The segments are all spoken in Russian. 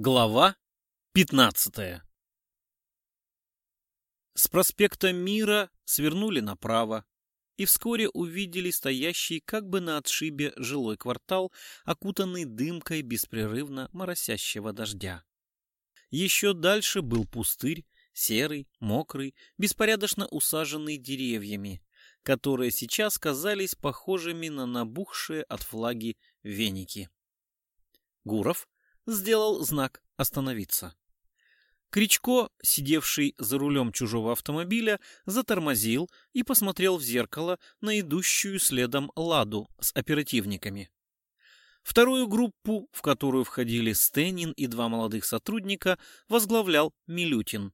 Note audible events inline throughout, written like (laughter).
Глава 15 С проспекта Мира свернули направо и вскоре увидели стоящий как бы на отшибе жилой квартал, окутанный дымкой беспрерывно моросящего дождя. Еще дальше был пустырь, серый, мокрый, беспорядочно усаженный деревьями, которые сейчас казались похожими на набухшие от флаги веники. Гуров сделал знак «Остановиться». Кричко, сидевший за рулем чужого автомобиля, затормозил и посмотрел в зеркало на идущую следом «Ладу» с оперативниками. Вторую группу, в которую входили Стенин и два молодых сотрудника, возглавлял Милютин.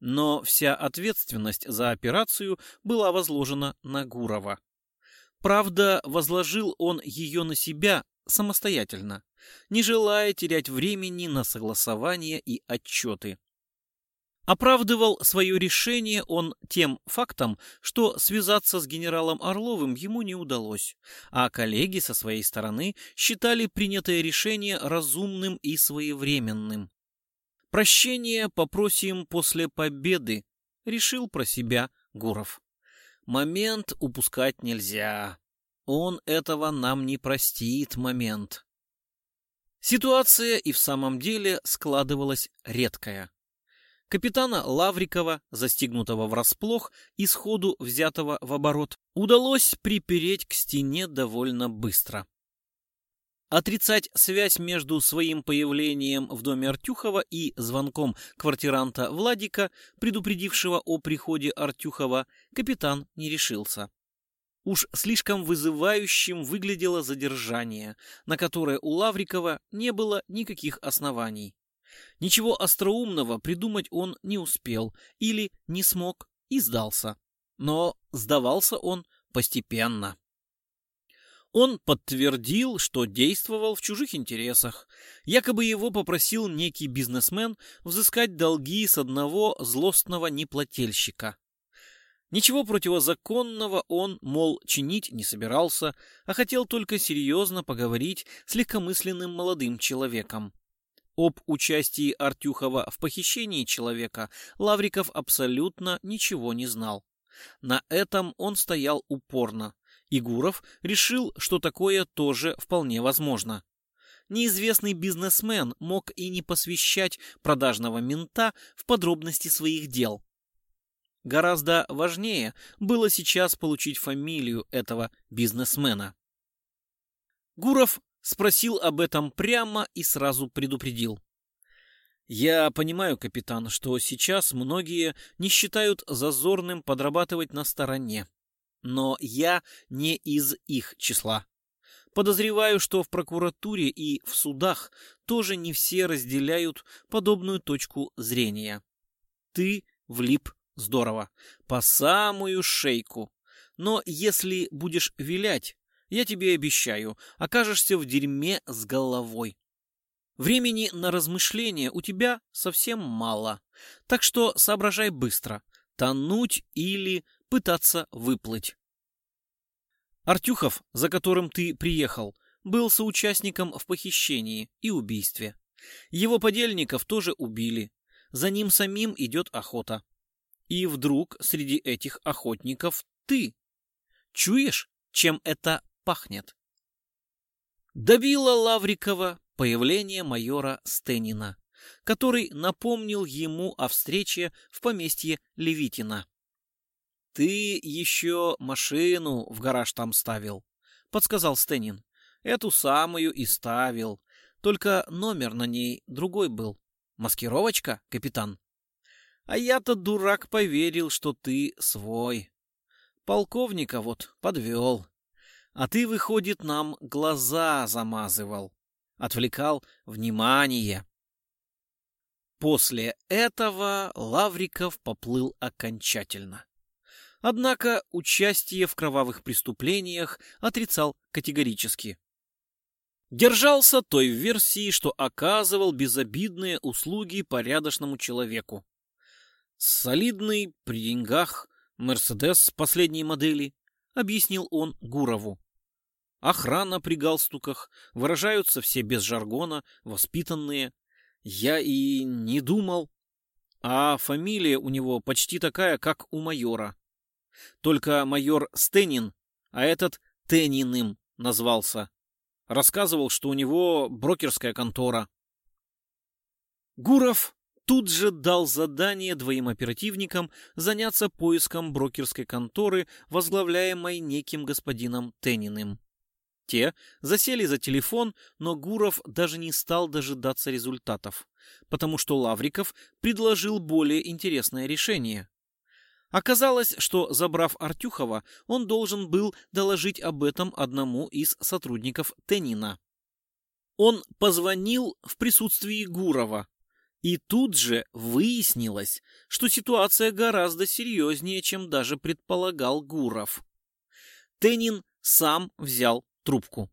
Но вся ответственность за операцию была возложена на Гурова. Правда, возложил он ее на себя самостоятельно, не желая терять времени на согласование и отчеты. Оправдывал свое решение он тем фактом, что связаться с генералом Орловым ему не удалось, а коллеги со своей стороны считали принятое решение разумным и своевременным. «Прощение попросим после победы», — решил про себя Гуров. «Момент упускать нельзя. Он этого нам не простит момент. Ситуация и в самом деле складывалась редкая. Капитана Лаврикова, застигнутого врасплох и сходу взятого в оборот, удалось припереть к стене довольно быстро. Отрицать связь между своим появлением в доме Артюхова и звонком квартиранта Владика, предупредившего о приходе Артюхова, капитан не решился. Уж слишком вызывающим выглядело задержание, на которое у Лаврикова не было никаких оснований. Ничего остроумного придумать он не успел или не смог и сдался. Но сдавался он постепенно. Он подтвердил, что действовал в чужих интересах. Якобы его попросил некий бизнесмен взыскать долги с одного злостного неплательщика. Ничего противозаконного он, мол, чинить не собирался, а хотел только серьезно поговорить с легкомысленным молодым человеком. Об участии Артюхова в похищении человека Лавриков абсолютно ничего не знал. На этом он стоял упорно. Игуров решил, что такое тоже вполне возможно. Неизвестный бизнесмен мог и не посвящать продажного мента в подробности своих дел. Гораздо важнее было сейчас получить фамилию этого бизнесмена. Гуров спросил об этом прямо и сразу предупредил. «Я понимаю, капитан, что сейчас многие не считают зазорным подрабатывать на стороне. Но я не из их числа. Подозреваю, что в прокуратуре и в судах тоже не все разделяют подобную точку зрения. Ты влип Здорово. По самую шейку. Но если будешь вилять, я тебе обещаю, окажешься в дерьме с головой. Времени на размышления у тебя совсем мало, так что соображай быстро. Тонуть или пытаться выплыть. Артюхов, за которым ты приехал, был соучастником в похищении и убийстве. Его подельников тоже убили. За ним самим идет охота. И вдруг среди этих охотников ты. Чуешь, чем это пахнет? Добило Лаврикова появление майора Стенина, который напомнил ему о встрече в поместье Левитина. «Ты еще машину в гараж там ставил», — подсказал Стенин. «Эту самую и ставил. Только номер на ней другой был. Маскировочка, капитан?» А я-то, дурак, поверил, что ты свой. Полковника вот подвел. А ты, выходит, нам глаза замазывал. Отвлекал внимание. После этого Лавриков поплыл окончательно. Однако участие в кровавых преступлениях отрицал категорически. Держался той версии, что оказывал безобидные услуги порядочному человеку. Солидный, при деньгах, Мерседес последней модели, объяснил он Гурову. Охрана при галстуках, выражаются все без жаргона, воспитанные. Я и не думал. А фамилия у него почти такая, как у майора. Только майор Стенин, а этот Тениным назвался. Рассказывал, что у него брокерская контора. Гуров тут же дал задание двоим оперативникам заняться поиском брокерской конторы, возглавляемой неким господином Тениным. Те засели за телефон, но Гуров даже не стал дожидаться результатов, потому что Лавриков предложил более интересное решение. Оказалось, что, забрав Артюхова, он должен был доложить об этом одному из сотрудников Тенина. Он позвонил в присутствии Гурова, и тут же выяснилось, что ситуация гораздо серьезнее, чем даже предполагал Гуров. Теннин сам взял трубку.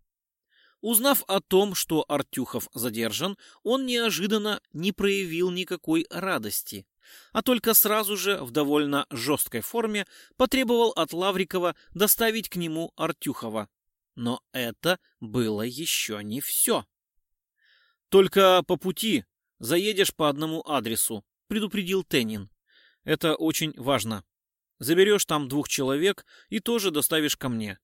Узнав о том, что Артюхов задержан, он неожиданно не проявил никакой радости, а только сразу же в довольно жесткой форме потребовал от Лаврикова доставить к нему Артюхова. Но это было еще не все. «Только по пути Заедешь по одному адресу, предупредил Теннин. Это очень важно. Заберешь там двух человек и тоже доставишь ко мне.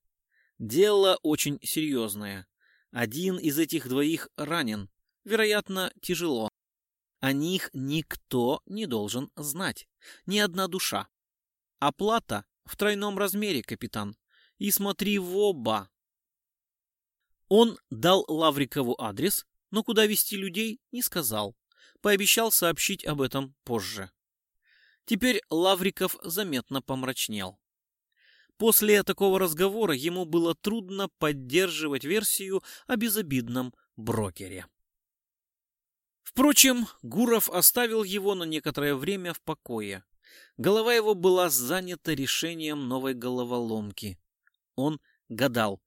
Дело очень серьезное. Один из этих двоих ранен, вероятно, тяжело. О них никто не должен знать, ни одна душа. Оплата в тройном размере, капитан. И смотри в оба. Он дал Лаврикову адрес, но куда вести людей не сказал пообещал сообщить об этом позже. Теперь Лавриков заметно помрачнел. После такого разговора ему было трудно поддерживать версию о безобидном брокере. Впрочем, Гуров оставил его на некоторое время в покое. Голова его была занята решением новой головоломки. Он гадал,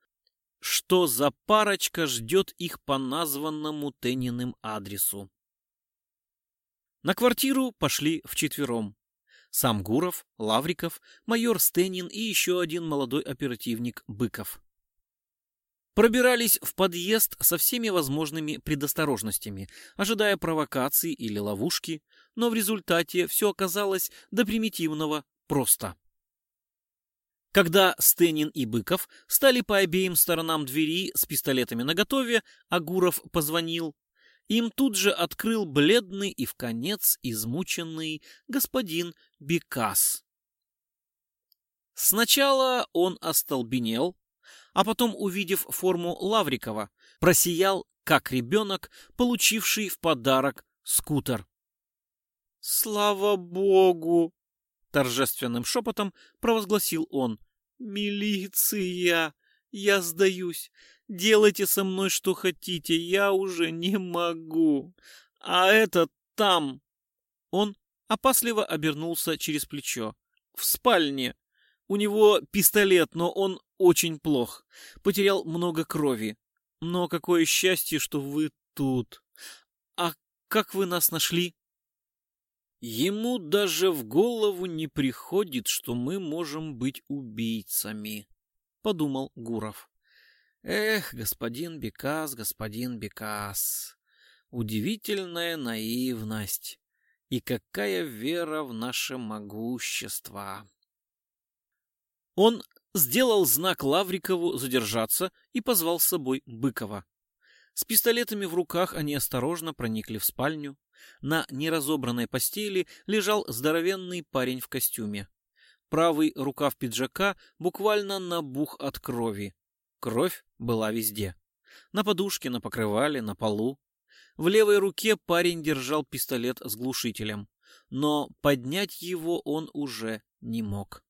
что за парочка ждет их по названному Тениным адресу. На квартиру пошли вчетвером. Сам Гуров, Лавриков, майор Стенин и еще один молодой оперативник Быков. Пробирались в подъезд со всеми возможными предосторожностями, ожидая провокаций или ловушки, но в результате все оказалось до примитивного просто. Когда Стенин и Быков стали по обеим сторонам двери с пистолетами наготове, а Гуров позвонил, им тут же открыл бледный и в конец измученный господин Бекас. Сначала он остолбенел, а потом, увидев форму Лаврикова, просиял, как ребенок, получивший в подарок скутер. «Слава Богу!» — торжественным шепотом провозгласил он. «Милиция! Я сдаюсь. Делайте со мной что хотите, я уже не могу. А это там. Он опасливо обернулся через плечо. В спальне. У него пистолет, но он очень плох. Потерял много крови. Но какое счастье, что вы тут. А как вы нас нашли? Ему даже в голову не приходит, что мы можем быть убийцами, — подумал Гуров. «Эх, господин Бекас, господин Бекас! Удивительная наивность! И какая вера в наше могущество!» Он сделал знак Лаврикову задержаться и позвал с собой Быкова. С пистолетами в руках они осторожно проникли в спальню. На неразобранной постели лежал здоровенный парень в костюме. Правый рукав пиджака буквально набух от крови. Кровь была везде. На подушке, на покрывале, на полу. В левой руке парень держал пистолет с глушителем, но поднять его он уже не мог.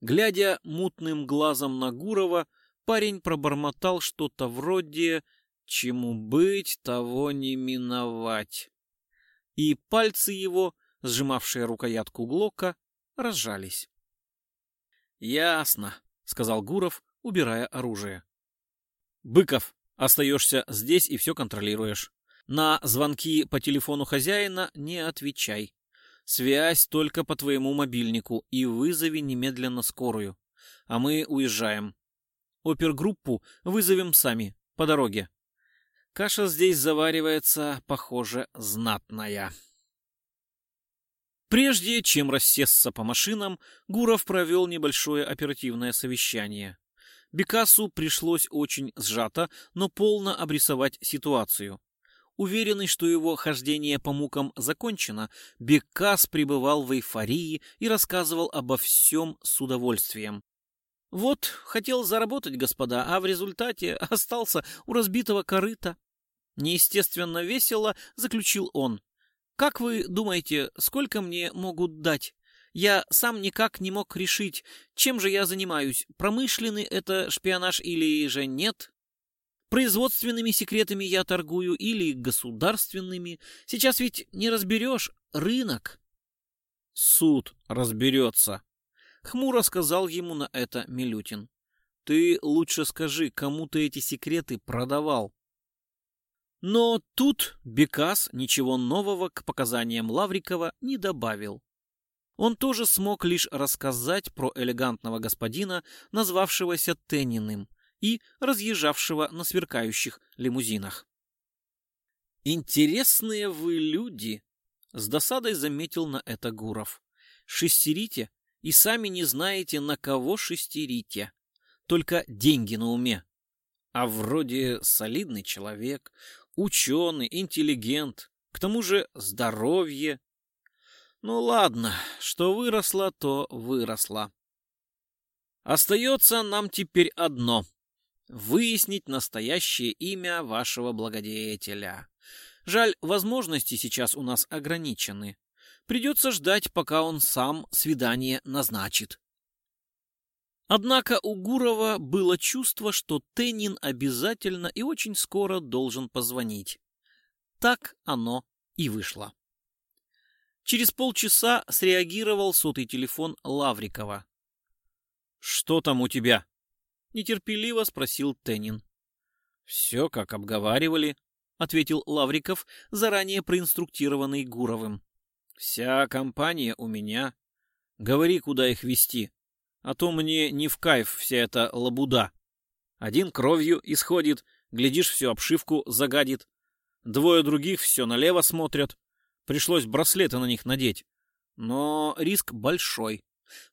Глядя мутным глазом на Гурова, парень пробормотал что-то вроде «Чему быть, того не миновать». И пальцы его, сжимавшие рукоятку Глока, разжались. «Ясно», — сказал Гуров, убирая оружие. «Быков, остаешься здесь и все контролируешь. На звонки по телефону хозяина не отвечай. Связь только по твоему мобильнику и вызови немедленно скорую. А мы уезжаем. Опергруппу вызовем сами, по дороге. Каша здесь заваривается, похоже, знатная». Прежде чем рассесться по машинам, Гуров провел небольшое оперативное совещание. Бекасу пришлось очень сжато, но полно обрисовать ситуацию. Уверенный, что его хождение по мукам закончено, Бекас пребывал в эйфории и рассказывал обо всем с удовольствием. «Вот, хотел заработать, господа, а в результате (laughs) остался у разбитого корыта». Неестественно весело заключил он. «Как вы думаете, сколько мне могут дать?» Я сам никак не мог решить, чем же я занимаюсь, промышленный это шпионаж или же нет. Производственными секретами я торгую или государственными. Сейчас ведь не разберешь рынок. Суд разберется, — хмуро сказал ему на это Милютин. Ты лучше скажи, кому ты эти секреты продавал. Но тут Бекас ничего нового к показаниям Лаврикова не добавил. Он тоже смог лишь рассказать про элегантного господина, назвавшегося Тенниным, и разъезжавшего на сверкающих лимузинах. «Интересные вы люди!» — с досадой заметил на это Гуров. «Шестерите и сами не знаете, на кого шестерите. Только деньги на уме. А вроде солидный человек, ученый, интеллигент, к тому же здоровье. Ну ладно, что выросло, то выросло. Остается нам теперь одно — выяснить настоящее имя вашего благодетеля. Жаль, возможности сейчас у нас ограничены. Придется ждать, пока он сам свидание назначит. Однако у Гурова было чувство, что Теннин обязательно и очень скоро должен позвонить. Так оно и вышло. Через полчаса среагировал сотый телефон Лаврикова. «Что там у тебя?» — нетерпеливо спросил Теннин. «Все, как обговаривали», — ответил Лавриков, заранее проинструктированный Гуровым. «Вся компания у меня. Говори, куда их вести а то мне не в кайф вся эта лабуда. Один кровью исходит, глядишь, всю обшивку загадит. Двое других все налево смотрят. Пришлось браслеты на них надеть. Но риск большой.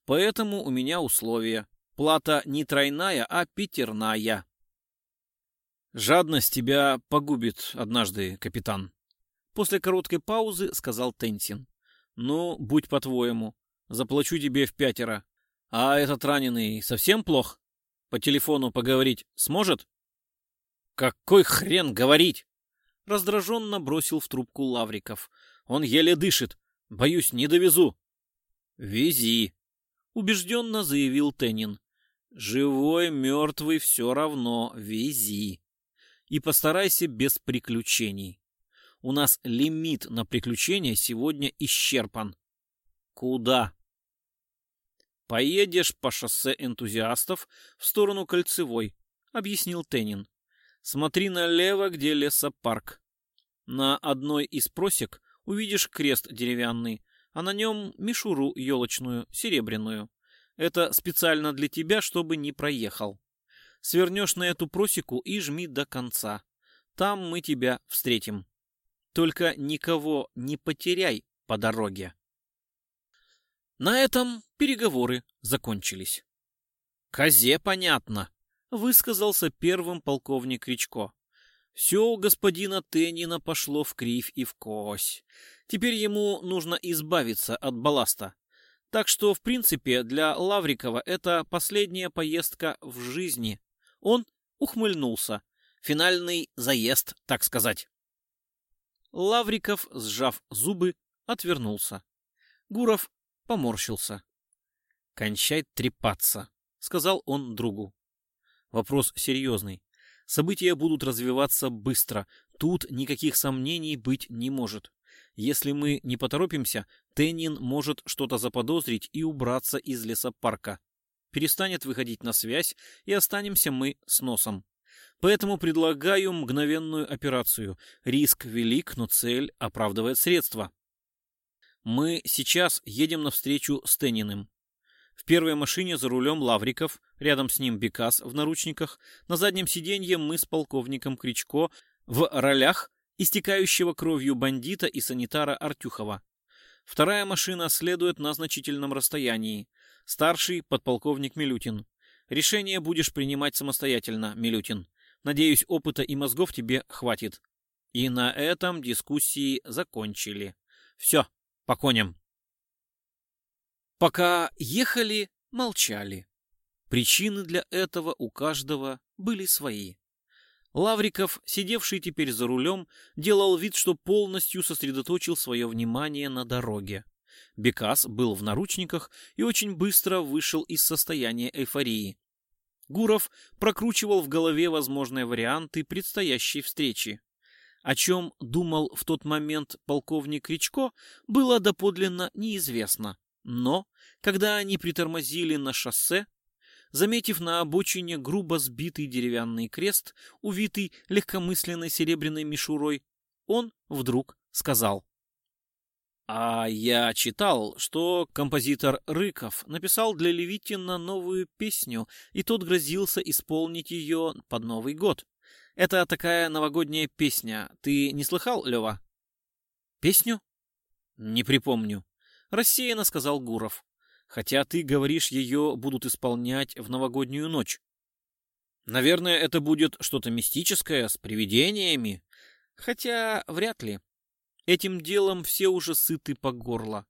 Поэтому у меня условия. Плата не тройная, а пятерная. «Жадность тебя погубит однажды, капитан», — после короткой паузы сказал Тенсин. «Ну, будь по-твоему. Заплачу тебе в пятеро. «А этот раненый совсем плох? По телефону поговорить сможет?» «Какой хрен говорить?» Раздраженно бросил в трубку Лавриков. «Он еле дышит. Боюсь, не довезу». «Вези», — убежденно заявил Теннин. «Живой, мертвый, все равно. Вези. И постарайся без приключений. У нас лимит на приключения сегодня исчерпан». «Куда?» «Поедешь по шоссе энтузиастов в сторону Кольцевой», — объяснил Теннин. «Смотри налево, где лесопарк. На одной из просек увидишь крест деревянный, а на нем мишуру елочную, серебряную. Это специально для тебя, чтобы не проехал. Свернешь на эту просеку и жми до конца. Там мы тебя встретим. Только никого не потеряй по дороге». На этом переговоры закончились. «Козе понятно», — высказался первым полковник Речко. «Все у господина Теннина пошло в кривь и в кось. Теперь ему нужно избавиться от балласта. Так что, в принципе, для Лаврикова это последняя поездка в жизни. Он ухмыльнулся. Финальный заезд, так сказать». Лавриков, сжав зубы, отвернулся. Гуров поморщился. «Кончай трепаться», — сказал он другу. «Вопрос серьезный. События будут развиваться быстро. Тут никаких сомнений быть не может. Если мы не поторопимся, Теннин может что-то заподозрить и убраться из лесопарка. Перестанет выходить на связь, и останемся мы с носом. Поэтому предлагаю мгновенную операцию. Риск велик, но цель оправдывает средства. Мы сейчас едем навстречу Стениным. В первой машине за рулем Лавриков, рядом с ним Бекас в наручниках, на заднем сиденье мы с полковником Кричко в ролях истекающего кровью бандита и санитара Артюхова. Вторая машина следует на значительном расстоянии. Старший подполковник Милютин. Решение будешь принимать самостоятельно, Милютин. Надеюсь, опыта и мозгов тебе хватит. И на этом дискуссии закончили. Все. По коням. Пока ехали, молчали. Причины для этого у каждого были свои. Лавриков, сидевший теперь за рулем, делал вид, что полностью сосредоточил свое внимание на дороге. Бекас был в наручниках и очень быстро вышел из состояния эйфории. Гуров прокручивал в голове возможные варианты предстоящей встречи. О чем думал в тот момент полковник Ричко, было доподлинно неизвестно. Но, когда они притормозили на шоссе, заметив на обочине грубо сбитый деревянный крест, увитый легкомысленной серебряной мишурой, он вдруг сказал. «А я читал, что композитор Рыков написал для Левитина новую песню, и тот грозился исполнить ее под Новый год. Это такая новогодняя песня. Ты не слыхал, Лева? Песню? Не припомню. Рассеянно сказал Гуров. Хотя ты говоришь, ее будут исполнять в новогоднюю ночь. Наверное, это будет что-то мистическое с привидениями. Хотя вряд ли. Этим делом все уже сыты по горло.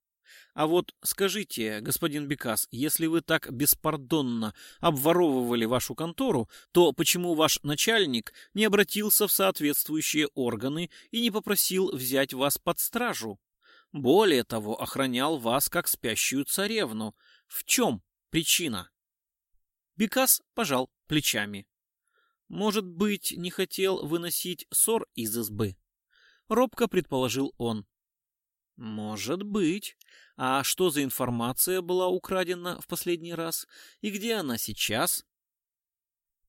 А вот скажите, господин Бекас, если вы так беспардонно обворовывали вашу контору, то почему ваш начальник не обратился в соответствующие органы и не попросил взять вас под стражу? Более того, охранял вас как спящую царевну. В чем причина? Бекас пожал плечами. Может быть, не хотел выносить ссор из избы? Робко предположил он. «Может быть. А что за информация была украдена в последний раз? И где она сейчас?»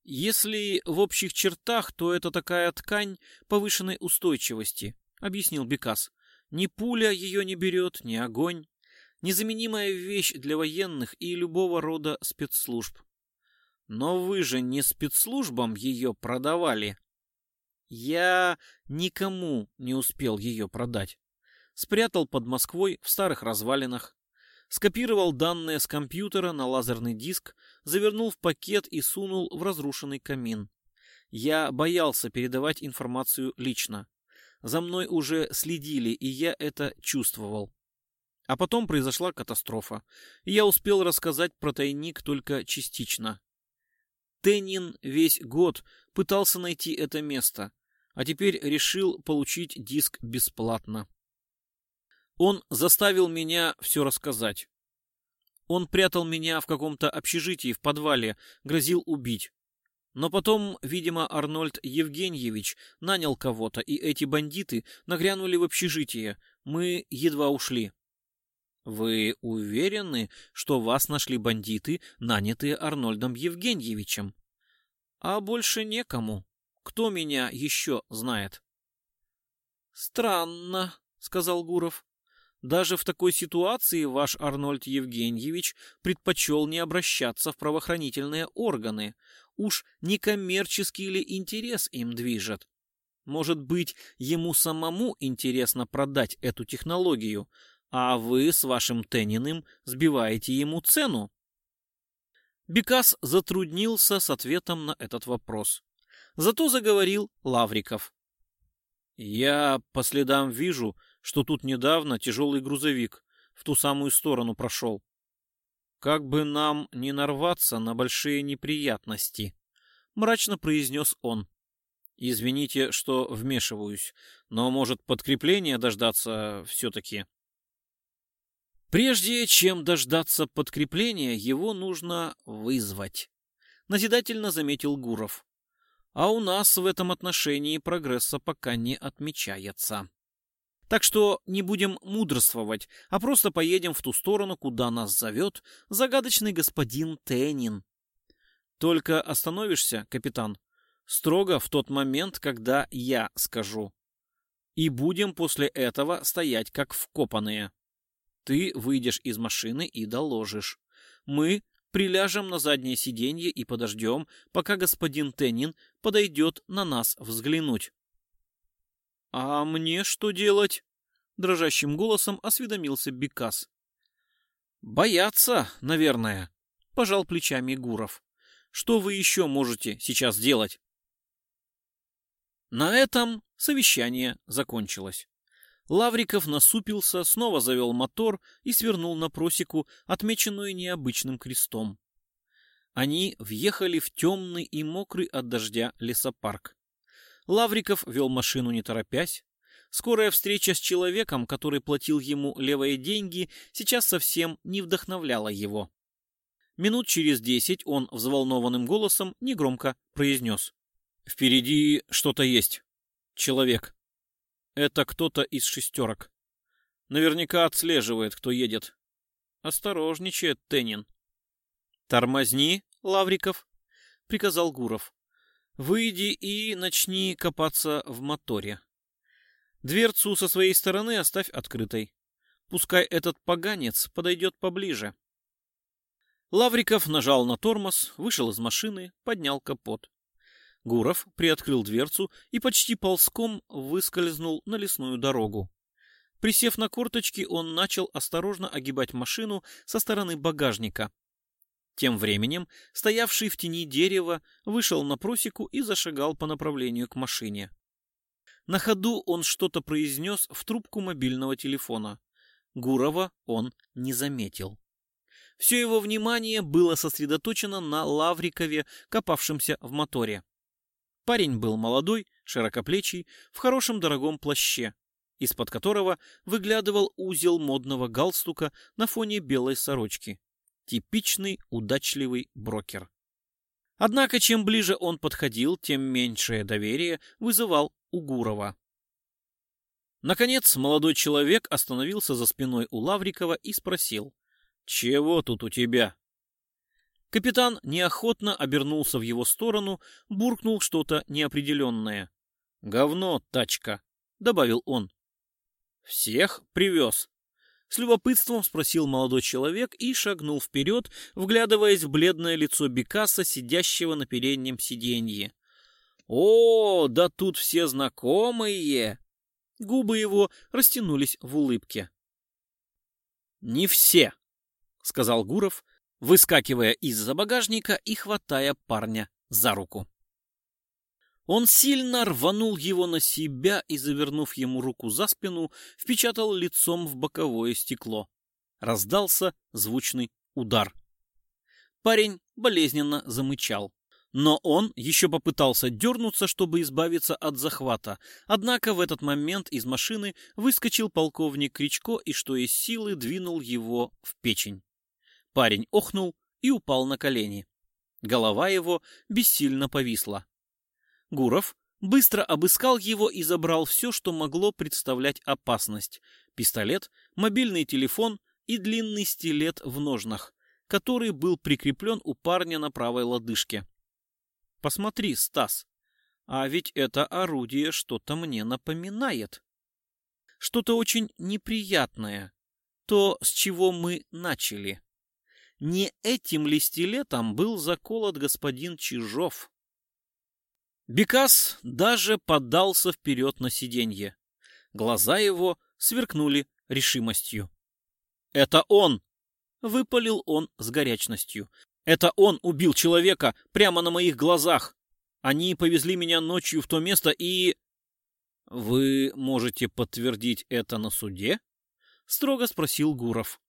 «Если в общих чертах, то это такая ткань повышенной устойчивости», — объяснил Бекас. «Ни пуля ее не берет, ни огонь. Незаменимая вещь для военных и любого рода спецслужб». «Но вы же не спецслужбам ее продавали?» «Я никому не успел ее продать» спрятал под Москвой в старых развалинах, скопировал данные с компьютера на лазерный диск, завернул в пакет и сунул в разрушенный камин. Я боялся передавать информацию лично. За мной уже следили, и я это чувствовал. А потом произошла катастрофа. И я успел рассказать про тайник только частично. Теннин весь год пытался найти это место, а теперь решил получить диск бесплатно. Он заставил меня все рассказать. Он прятал меня в каком-то общежитии в подвале, грозил убить. Но потом, видимо, Арнольд Евгеньевич нанял кого-то, и эти бандиты нагрянули в общежитие. Мы едва ушли. Вы уверены, что вас нашли бандиты, нанятые Арнольдом Евгеньевичем? А больше некому. Кто меня еще знает? Странно, сказал Гуров. Даже в такой ситуации ваш Арнольд Евгеньевич предпочел не обращаться в правоохранительные органы. Уж не коммерческий ли интерес им движет? Может быть, ему самому интересно продать эту технологию, а вы с вашим Тениным сбиваете ему цену? Бекас затруднился с ответом на этот вопрос. Зато заговорил Лавриков. «Я по следам вижу, — что тут недавно тяжелый грузовик в ту самую сторону прошел. «Как бы нам не нарваться на большие неприятности», — мрачно произнес он. «Извините, что вмешиваюсь, но, может, подкрепление дождаться все-таки?» Прежде чем дождаться подкрепления, его нужно вызвать, назидательно заметил Гуров. А у нас в этом отношении прогресса пока не отмечается. Так что не будем мудрствовать, а просто поедем в ту сторону, куда нас зовет загадочный господин Теннин. Только остановишься, капитан, строго в тот момент, когда я скажу. И будем после этого стоять как вкопанные. Ты выйдешь из машины и доложишь. Мы приляжем на заднее сиденье и подождем, пока господин Теннин подойдет на нас взглянуть. «А мне что делать?» — дрожащим голосом осведомился Бекас. «Бояться, наверное», — пожал плечами Гуров. «Что вы еще можете сейчас делать?» На этом совещание закончилось. Лавриков насупился, снова завел мотор и свернул на просеку, отмеченную необычным крестом. Они въехали в темный и мокрый от дождя лесопарк. Лавриков вел машину не торопясь. Скорая встреча с человеком, который платил ему левые деньги, сейчас совсем не вдохновляла его. Минут через десять он взволнованным голосом негромко произнес. «Впереди что-то есть. Человек. Это кто-то из шестерок. Наверняка отслеживает, кто едет. Осторожничает Теннин». «Тормозни, Лавриков», — приказал Гуров. Выйди и начни копаться в моторе. Дверцу со своей стороны оставь открытой. Пускай этот поганец подойдет поближе. Лавриков нажал на тормоз, вышел из машины, поднял капот. Гуров приоткрыл дверцу и почти ползком выскользнул на лесную дорогу. Присев на корточки, он начал осторожно огибать машину со стороны багажника. Тем временем, стоявший в тени дерева, вышел на просеку и зашагал по направлению к машине. На ходу он что-то произнес в трубку мобильного телефона. Гурова он не заметил. Все его внимание было сосредоточено на Лаврикове, копавшемся в моторе. Парень был молодой, широкоплечий, в хорошем дорогом плаще, из-под которого выглядывал узел модного галстука на фоне белой сорочки. Типичный удачливый брокер. Однако, чем ближе он подходил, тем меньшее доверие вызывал у Гурова. Наконец, молодой человек остановился за спиной у Лаврикова и спросил. «Чего тут у тебя?» Капитан неохотно обернулся в его сторону, буркнул что-то неопределенное. «Говно, тачка», — добавил он. «Всех привез», с любопытством спросил молодой человек и шагнул вперед, вглядываясь в бледное лицо Бекаса, сидящего на переднем сиденье. «О, да тут все знакомые!» Губы его растянулись в улыбке. «Не все», — сказал Гуров, выскакивая из-за багажника и хватая парня за руку. Он сильно рванул его на себя и, завернув ему руку за спину, впечатал лицом в боковое стекло. Раздался звучный удар. Парень болезненно замычал. Но он еще попытался дернуться, чтобы избавиться от захвата. Однако в этот момент из машины выскочил полковник Кричко и, что из силы, двинул его в печень. Парень охнул и упал на колени. Голова его бессильно повисла. Гуров быстро обыскал его и забрал все, что могло представлять опасность. Пистолет, мобильный телефон и длинный стилет в ножнах, который был прикреплен у парня на правой лодыжке. «Посмотри, Стас, а ведь это орудие что-то мне напоминает. Что-то очень неприятное. То, с чего мы начали. Не этим ли стилетом был заколот господин Чижов?» Бекас даже поддался вперед на сиденье. Глаза его сверкнули решимостью. «Это он!» — выпалил он с горячностью. «Это он убил человека прямо на моих глазах! Они повезли меня ночью в то место и...» «Вы можете подтвердить это на суде?» — строго спросил Гуров.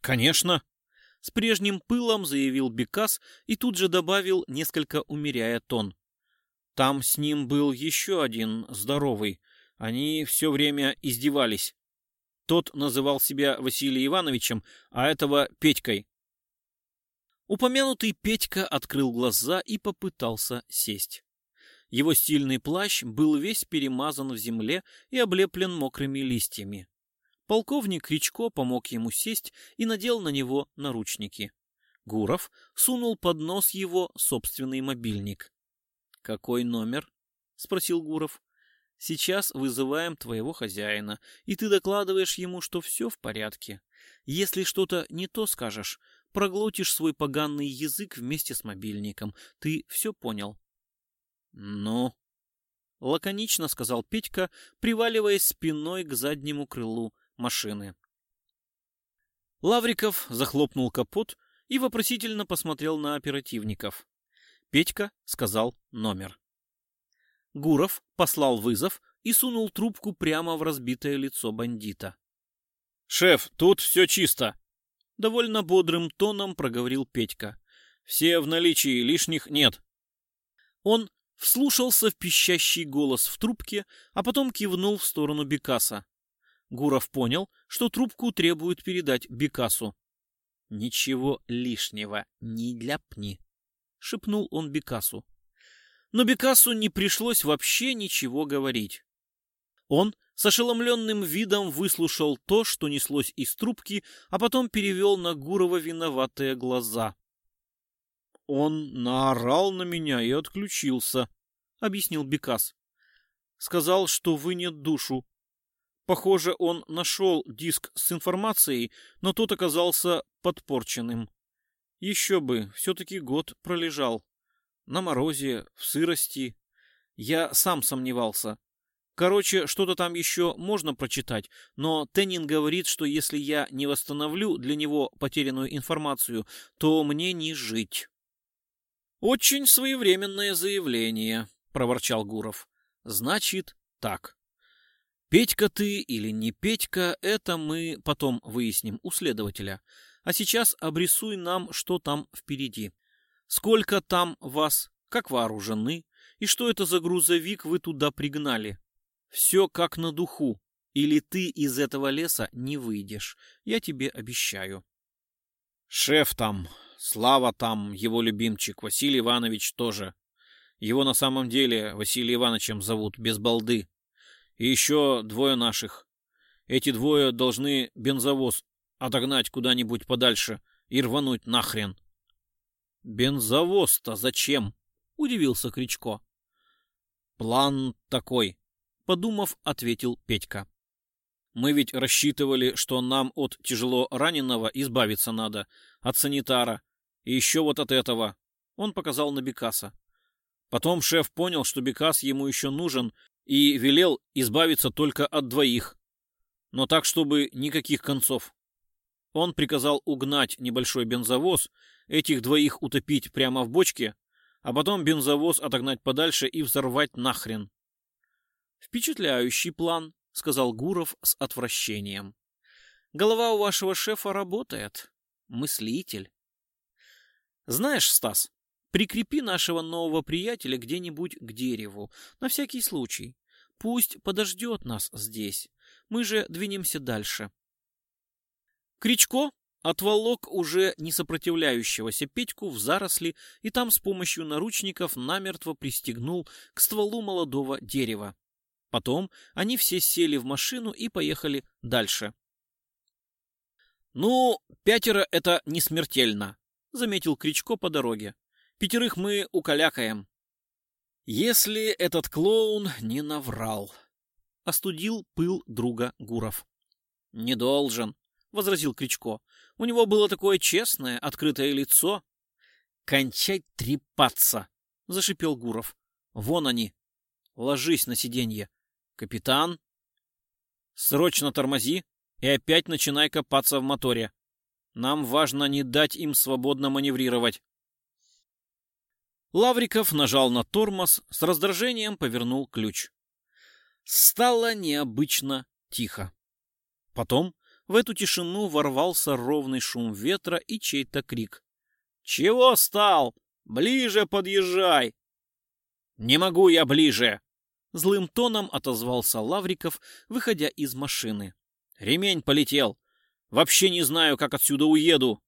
«Конечно!» — с прежним пылом заявил Бекас и тут же добавил, несколько умеряя тон. Там с ним был еще один здоровый. Они все время издевались. Тот называл себя Василием Ивановичем, а этого Петькой. Упомянутый Петька открыл глаза и попытался сесть. Его стильный плащ был весь перемазан в земле и облеплен мокрыми листьями. Полковник Кричко помог ему сесть и надел на него наручники. Гуров сунул под нос его собственный мобильник. «Какой номер?» — спросил Гуров. «Сейчас вызываем твоего хозяина, и ты докладываешь ему, что все в порядке. Если что-то не то скажешь, проглотишь свой поганый язык вместе с мобильником. Ты все понял?» «Ну?» — лаконично сказал Петька, приваливаясь спиной к заднему крылу машины. Лавриков захлопнул капот и вопросительно посмотрел на оперативников. Петька сказал номер. Гуров послал вызов и сунул трубку прямо в разбитое лицо бандита. «Шеф, тут все чисто!» Довольно бодрым тоном проговорил Петька. «Все в наличии, лишних нет». Он вслушался в пищащий голос в трубке, а потом кивнул в сторону Бекаса. Гуров понял, что трубку требует передать Бекасу. «Ничего лишнего не ляпни», — шепнул он Бекасу. Но Бекасу не пришлось вообще ничего говорить. Он с ошеломленным видом выслушал то, что неслось из трубки, а потом перевел на Гурова виноватые глаза. «Он наорал на меня и отключился», — объяснил Бекас. «Сказал, что вынет душу. Похоже, он нашел диск с информацией, но тот оказался подпорченным». Еще бы, все-таки год пролежал. На морозе, в сырости. Я сам сомневался. Короче, что-то там еще можно прочитать, но Теннин говорит, что если я не восстановлю для него потерянную информацию, то мне не жить. «Очень своевременное заявление», — проворчал Гуров. «Значит, так. Петька ты или не Петька, это мы потом выясним у следователя. А сейчас обрисуй нам, что там впереди. Сколько там вас, как вооружены, и что это за грузовик вы туда пригнали. Все как на духу. Или ты из этого леса не выйдешь, я тебе обещаю. Шеф там, Слава там, его любимчик, Василий Иванович тоже. Его на самом деле Василий Ивановичем зовут, без балды. И еще двое наших. Эти двое должны бензовоз отогнать куда-нибудь подальше и рвануть нахрен. «Бензовоз-то зачем?» — удивился Кричко. «План такой», — подумав, ответил Петька. «Мы ведь рассчитывали, что нам от тяжело раненого избавиться надо, от санитара, и еще вот от этого». Он показал на Бекаса. Потом шеф понял, что Бекас ему еще нужен, и велел избавиться только от двоих. Но так, чтобы никаких концов. Он приказал угнать небольшой бензовоз, этих двоих утопить прямо в бочке, а потом бензовоз отогнать подальше и взорвать нахрен. «Впечатляющий план», — сказал Гуров с отвращением. «Голова у вашего шефа работает. Мыслитель». «Знаешь, Стас, прикрепи нашего нового приятеля где-нибудь к дереву, на всякий случай. Пусть подождет нас здесь. Мы же двинемся дальше. Кричко отволок уже не сопротивляющегося Петьку в заросли и там с помощью наручников намертво пристегнул к стволу молодого дерева. Потом они все сели в машину и поехали дальше. «Ну, пятеро — это не смертельно», — заметил Кричко по дороге. «Пятерых мы укалякаем». «Если этот клоун не наврал», — остудил пыл друга Гуров. «Не должен», — возразил Кричко. «У него было такое честное, открытое лицо». «Кончай трепаться!» — зашипел Гуров. «Вон они! Ложись на сиденье! Капитан! Срочно тормози и опять начинай копаться в моторе! Нам важно не дать им свободно маневрировать!» Лавриков нажал на тормоз, с раздражением повернул ключ. Стало необычно тихо. Потом в эту тишину ворвался ровный шум ветра и чей-то крик. «Чего стал? Ближе подъезжай!» «Не могу я ближе!» Злым тоном отозвался Лавриков, выходя из машины. «Ремень полетел! Вообще не знаю, как отсюда уеду!»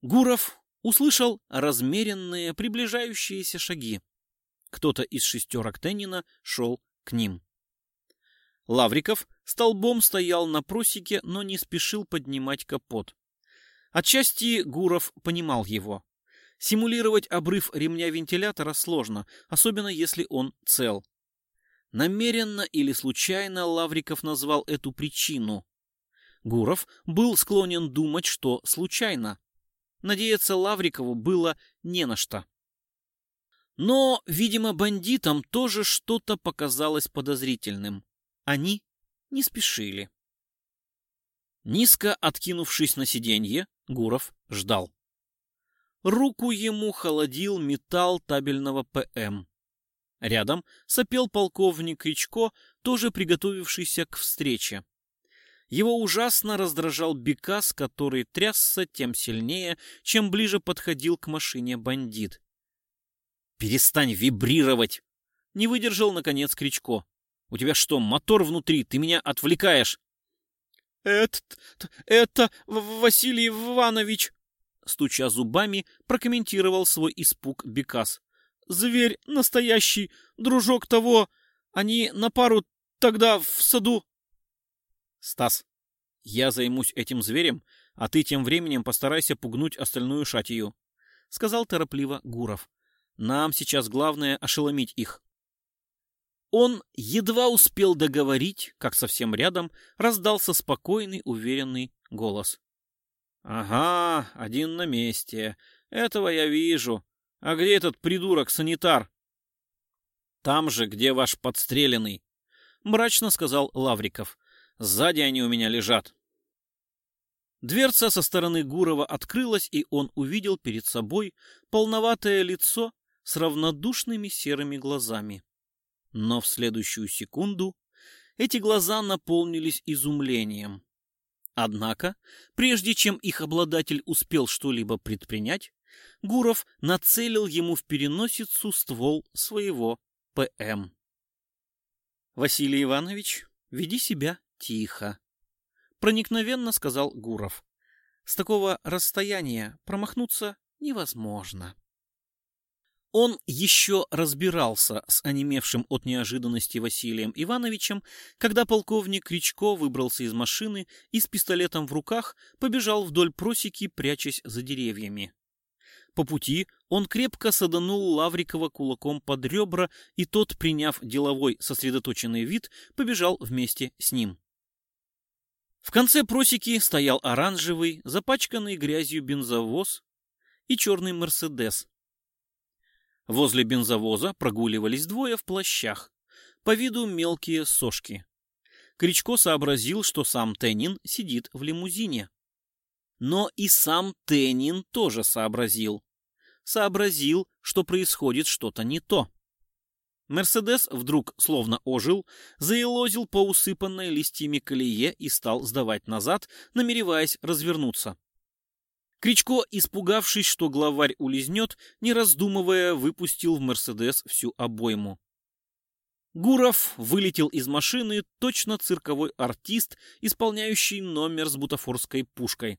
Гуров услышал размеренные приближающиеся шаги. Кто-то из шестерок Теннина шел к ним. Лавриков Столбом стоял на просеке, но не спешил поднимать капот. Отчасти Гуров понимал его. Симулировать обрыв ремня вентилятора сложно, особенно если он цел. Намеренно или случайно Лавриков назвал эту причину. Гуров был склонен думать, что случайно. Надеяться Лаврикову было не на что. Но, видимо, бандитам тоже что-то показалось подозрительным. Они не спешили. Низко откинувшись на сиденье, Гуров ждал. Руку ему холодил металл табельного ПМ. Рядом сопел полковник Ичко, тоже приготовившийся к встрече. Его ужасно раздражал Бекас, который трясся тем сильнее, чем ближе подходил к машине бандит. «Перестань вибрировать!» — не выдержал, наконец, Кричко. У тебя что, мотор внутри? Ты меня отвлекаешь!» «Это... это... Василий Иванович!» Стуча зубами, прокомментировал свой испуг Бекас. «Зверь настоящий, дружок того! Они на пару тогда в саду...» «Стас, я займусь этим зверем, а ты тем временем постарайся пугнуть остальную шатию», — сказал торопливо Гуров. «Нам сейчас главное ошеломить их». Он едва успел договорить, как совсем рядом раздался спокойный, уверенный голос. «Ага, один на месте. Этого я вижу. А где этот придурок-санитар?» «Там же, где ваш подстреленный», — мрачно сказал Лавриков. «Сзади они у меня лежат». Дверца со стороны Гурова открылась, и он увидел перед собой полноватое лицо с равнодушными серыми глазами. Но в следующую секунду эти глаза наполнились изумлением. Однако, прежде чем их обладатель успел что-либо предпринять, Гуров нацелил ему в переносицу ствол своего ПМ. «Василий Иванович, веди себя тихо», — проникновенно сказал Гуров. «С такого расстояния промахнуться невозможно». Он еще разбирался с онемевшим от неожиданности Василием Ивановичем, когда полковник Кричко выбрался из машины и с пистолетом в руках побежал вдоль просеки, прячась за деревьями. По пути он крепко саданул Лаврикова кулаком под ребра, и тот, приняв деловой сосредоточенный вид, побежал вместе с ним. В конце просеки стоял оранжевый, запачканный грязью бензовоз и черный «Мерседес», Возле бензовоза прогуливались двое в плащах. По виду мелкие сошки. Кричко сообразил, что сам Теннин сидит в лимузине. Но и сам Теннин тоже сообразил. Сообразил, что происходит что-то не то. Мерседес вдруг словно ожил, заелозил по усыпанной листьями колее и стал сдавать назад, намереваясь развернуться. Кричко, испугавшись, что главарь улизнет, не раздумывая, выпустил в «Мерседес» всю обойму. Гуров вылетел из машины, точно цирковой артист, исполняющий номер с бутафорской пушкой.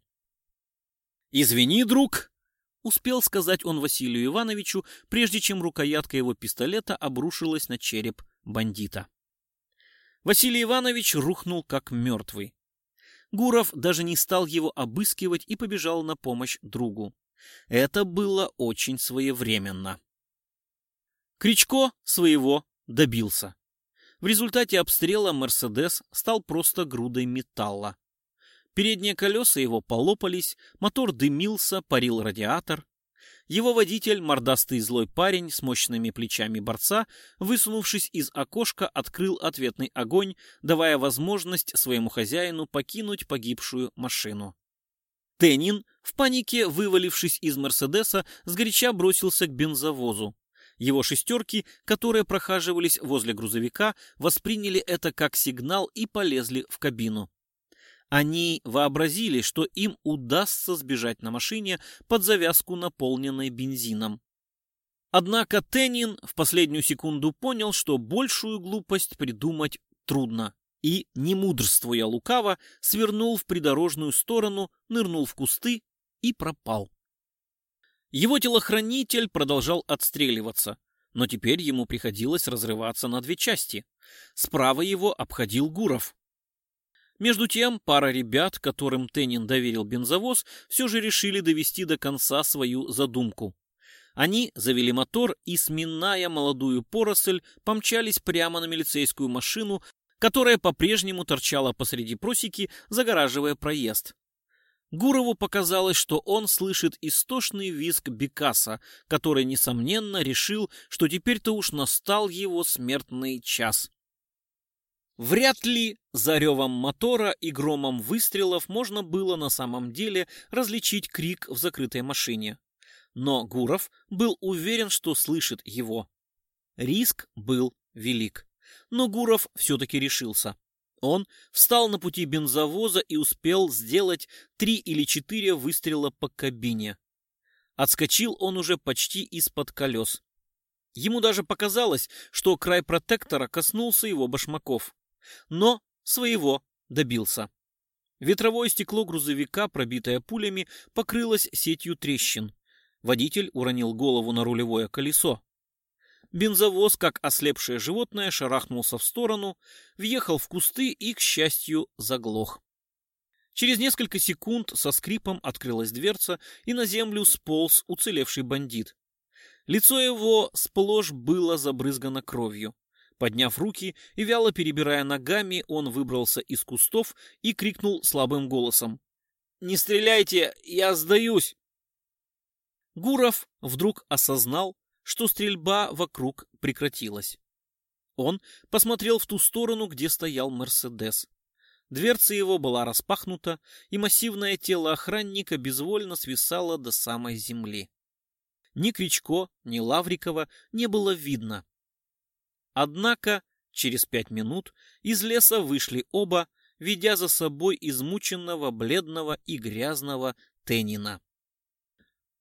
«Извини, друг!» — успел сказать он Василию Ивановичу, прежде чем рукоятка его пистолета обрушилась на череп бандита. Василий Иванович рухнул как мертвый. Гуров даже не стал его обыскивать и побежал на помощь другу. Это было очень своевременно. Кричко своего добился. В результате обстрела «Мерседес» стал просто грудой металла. Передние колеса его полопались, мотор дымился, парил радиатор. Его водитель, мордастый злой парень с мощными плечами борца, высунувшись из окошка, открыл ответный огонь, давая возможность своему хозяину покинуть погибшую машину. Теннин, в панике вывалившись из Мерседеса, сгоряча бросился к бензовозу. Его шестерки, которые прохаживались возле грузовика, восприняли это как сигнал и полезли в кабину. Они вообразили, что им удастся сбежать на машине под завязку, наполненной бензином. Однако Теннин в последнюю секунду понял, что большую глупость придумать трудно. И, не мудрствуя лукаво, свернул в придорожную сторону, нырнул в кусты и пропал. Его телохранитель продолжал отстреливаться, но теперь ему приходилось разрываться на две части. Справа его обходил Гуров, между тем, пара ребят, которым Теннин доверил бензовоз, все же решили довести до конца свою задумку. Они завели мотор и, сминая молодую поросль, помчались прямо на милицейскую машину, которая по-прежнему торчала посреди просеки, загораживая проезд. Гурову показалось, что он слышит истошный визг Бекаса, который, несомненно, решил, что теперь-то уж настал его смертный час. Вряд ли за ревом мотора и громом выстрелов можно было на самом деле различить крик в закрытой машине. Но Гуров был уверен, что слышит его. Риск был велик. Но Гуров все-таки решился. Он встал на пути бензовоза и успел сделать три или четыре выстрела по кабине. Отскочил он уже почти из-под колес. Ему даже показалось, что край протектора коснулся его башмаков. Но своего добился. Ветровое стекло грузовика, пробитое пулями, покрылось сетью трещин. Водитель уронил голову на рулевое колесо. Бензовоз, как ослепшее животное, шарахнулся в сторону, въехал в кусты и, к счастью, заглох. Через несколько секунд со скрипом открылась дверца, и на землю сполз уцелевший бандит. Лицо его сплошь было забрызгано кровью. Подняв руки и вяло перебирая ногами, он выбрался из кустов и крикнул слабым голосом. «Не стреляйте! Я сдаюсь!» Гуров вдруг осознал, что стрельба вокруг прекратилась. Он посмотрел в ту сторону, где стоял Мерседес. Дверца его была распахнута, и массивное тело охранника безвольно свисало до самой земли. Ни Кричко, ни Лаврикова не было видно. Однако через пять минут из леса вышли оба, ведя за собой измученного, бледного и грязного Теннина.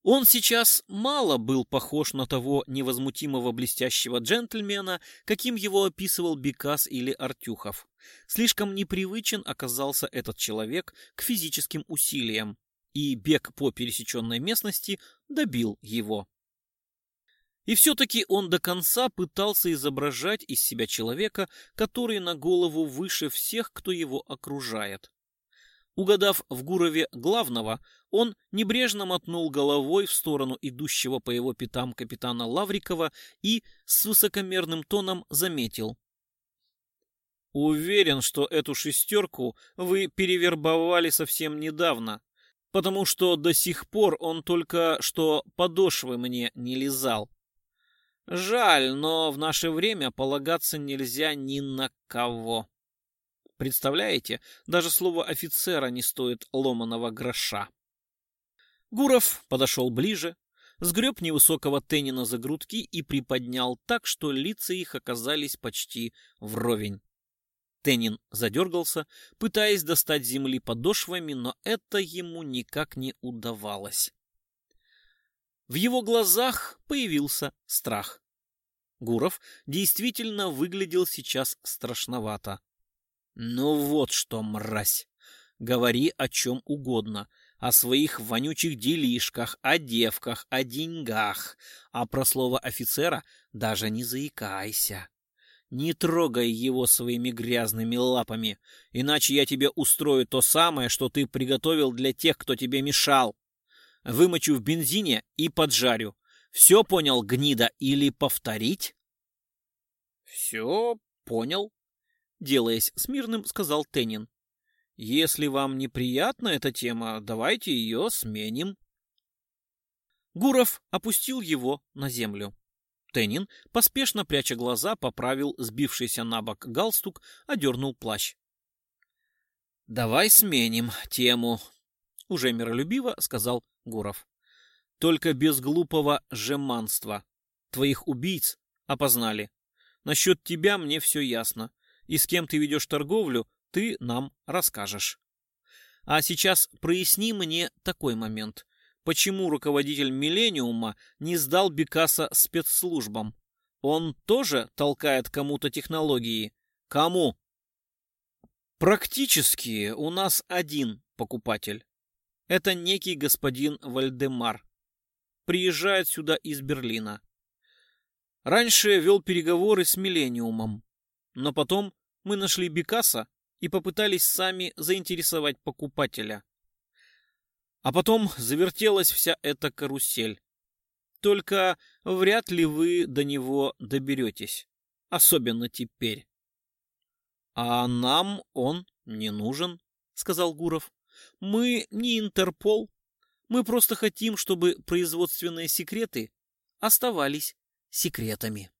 Он сейчас мало был похож на того невозмутимого блестящего джентльмена, каким его описывал Бекас или Артюхов. Слишком непривычен оказался этот человек к физическим усилиям, и бег по пересеченной местности добил его. И все-таки он до конца пытался изображать из себя человека, который на голову выше всех, кто его окружает. Угадав в Гурове главного, он небрежно мотнул головой в сторону идущего по его пятам капитана Лаврикова и с высокомерным тоном заметил. «Уверен, что эту шестерку вы перевербовали совсем недавно, потому что до сих пор он только что подошвы мне не лизал. Жаль, но в наше время полагаться нельзя ни на кого. Представляете, даже слово офицера не стоит ломаного гроша. Гуров подошел ближе, сгреб невысокого Тенина за грудки и приподнял так, что лица их оказались почти вровень. Тенин задергался, пытаясь достать земли подошвами, но это ему никак не удавалось. В его глазах появился страх. Гуров действительно выглядел сейчас страшновато. «Ну вот что, мразь! Говори о чем угодно, о своих вонючих делишках, о девках, о деньгах, а про слово офицера даже не заикайся. Не трогай его своими грязными лапами, иначе я тебе устрою то самое, что ты приготовил для тех, кто тебе мешал вымочу в бензине и поджарю. Все понял, гнида, или повторить?» «Все понял», — делаясь смирным, сказал Теннин. «Если вам неприятна эта тема, давайте ее сменим». Гуров опустил его на землю. Теннин, поспешно пряча глаза, поправил сбившийся на бок галстук, одернул плащ. «Давай сменим тему», — уже миролюбиво сказал Гуров. Только без глупого жеманства. Твоих убийц опознали. Насчет тебя мне все ясно. И с кем ты ведешь торговлю, ты нам расскажешь. А сейчас проясни мне такой момент. Почему руководитель Миллениума не сдал Бекаса спецслужбам? Он тоже толкает кому-то технологии? Кому? Практически у нас один покупатель. Это некий господин Вальдемар. Приезжает сюда из Берлина. Раньше вел переговоры с Миллениумом, но потом мы нашли Бекаса и попытались сами заинтересовать покупателя. А потом завертелась вся эта карусель. Только вряд ли вы до него доберетесь, особенно теперь. — А нам он не нужен, — сказал Гуров. Мы не Интерпол. Мы просто хотим, чтобы производственные секреты оставались секретами.